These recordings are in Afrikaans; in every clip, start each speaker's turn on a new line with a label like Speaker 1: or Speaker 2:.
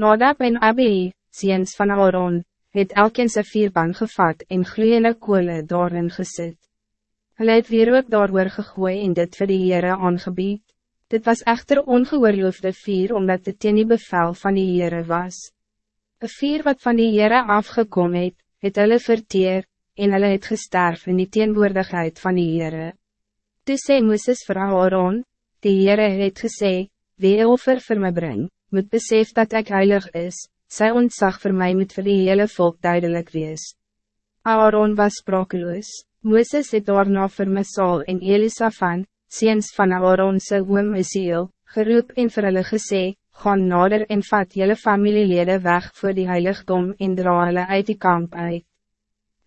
Speaker 1: Nadab en Abi, ziens van Aaron, het elkeen sy vierban gevat en gloeiende koole daarin gesit. Hulle het weer ook daar gegooi en dit vir die Heere aangebied. Dit was echter ongeoorloofde vier omdat het teen die bevel van die Heere was. Een vier wat van die Heere afgekom het, het hulle verteer, en hulle het gesterf in die teenwoordigheid van die Heere. Toe sê Mooses vir Aaron, die Heere het gesê, wie offer vir my bring, moet besef dat ik heilig is, sy ontzag voor mij moet vir die hele volk duidelijk wees. Aaron was sprakeloos, Mooses het daarna vir Mesal en Elisafan, seens van Aaronse oom Isiel, geroep en vir hulle gesê, gaan nader en vat jelle familielede weg voor die heiligdom en dra hulle uit die kamp uit.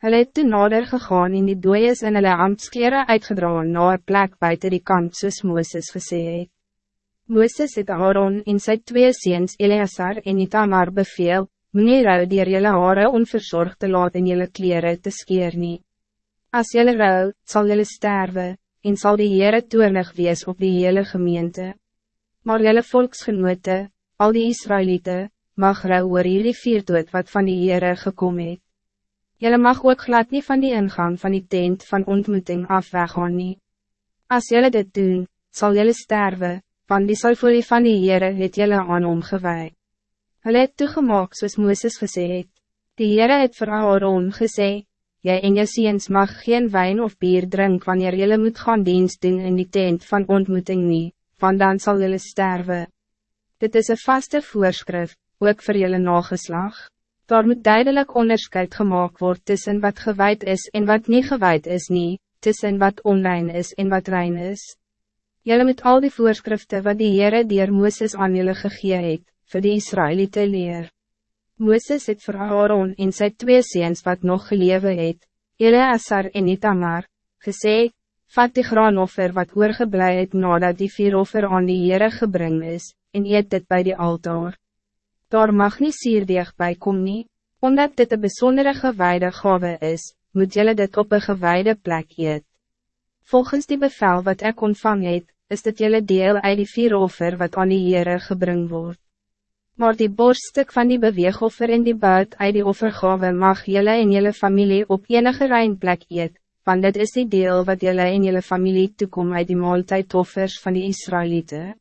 Speaker 1: Hulle het toen nader gegaan en die dooies in hulle ambtskleren uitgedra na een plek buiten die kamp soos Mooses gesê het. Mooses het Aaron en sy twee seens Eleazar en Itamar beveel, meneer rou dier jylle haare onverzorgd te laat in jylle kleren te skeer nie. As jylle rou, sal jylle sterven en zal die Heere toornig wees op die hele gemeente. Maar jelle volksgenote, al die Israëlieten, mag rou oor hierdie vierdood wat van die Heere gekom het. Jelle mag ook glad niet van die ingang van die tent van ontmoeting af weggaan nie. As jelle dit doen, zal jelle sterven, van die sal voor die van die Heere het jelle aan omgewaai. Hulle het toegemaak soos Mooses gesê het. Die Heere het vir Aaron gesê, Jij en je ziens mag geen wijn of bier drinken wanneer jullie moet gaan dienst doen in die tent van ontmoeting niet, want dan zal jullie sterven. Dit is een vaste voorschrift, ook voor jullie nageslag. Daar moet duidelijk onderscheid gemaakt worden tussen wat gewijd is en wat niet gewijd is niet, tussen wat onrein is en wat rein is. Jullie moet al die voorschriften wat die Heere dier Mooses aan jullie gegee het, vir die Israëlieten leer. Mooses het vir Aaron en sy twee seens wat nog gelewe het, Eleazar en Itamar, gesê, vat die graanoffer wat oorgeblij het nadat die vier offer aan die Heere gebring is, en eet dit bij die altaar. Daar mag nie sierdeeg bij kom nie, omdat dit een bijzondere gewijde gave is, moet jullie dit op een gewijde plek eet. Volgens die bevel wat ik ontvang het, is dit jullie deel uit die vier offer wat aan die Heere gebring wordt. Maar die borststuk van die beweegoffer en die buit uit die offergave mag jelle en jelle familie op enige rein plek eet, want dit is die deel wat jelle en jelle familie toekom uit die maaltijdoffers van die Israëlieten.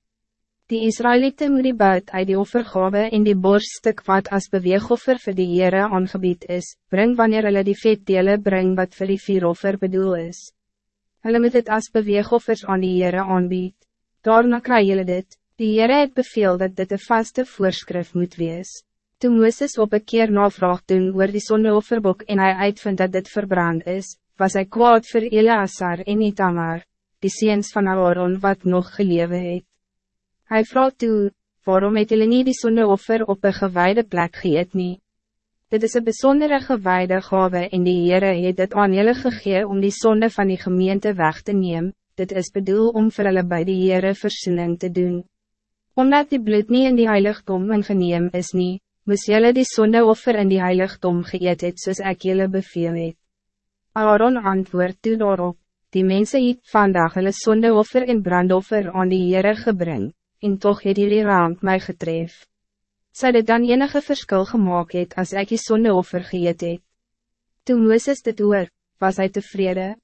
Speaker 1: Die Israëlieten moet die buit uit die offergave en die borststuk wat als beweegoffer voor die Heere aangebied is, bring wanneer hulle die vetdele bring wat voor die vieroffer bedoel is. Hulle moet het als beweegoffers aan die Heere aanbied. Daarna kry jylle dit, Die Heere het beveel dat dit een vaste voorschrift moet wees. Toen Mooses op een keer navraag doen oor die sondeofferbok en hij uitvind dat dit verbrand is, was hij kwaad voor Eleazar en Itamar, die seens van Aaron wat nog gelewe het. Hy vraag toe, waarom het julle nie die sondeoffer op een gewijde plek geëet nie? Dit is een bijzondere gewijde gave en die Heere het dit aan julle gegee om die zonde van die gemeente weg te nemen. dit is bedoel om vir hulle by die Heere versoening te doen. Omdat die bloed niet in die heiligdom ingeneem is nie, moes jylle die sondeoffer in die heiligdom geëet het soos ek jylle beveel het. Aaron antwoord toe daarop, die mensen het vandag hulle sondeoffer en brandoffer aan die Heere gebring, en toch het die raam my getref. Sy dit dan enige verschil gemaakt het as ek die sondeoffer geëet het. Toen Mooses dit oor, was hij tevreden.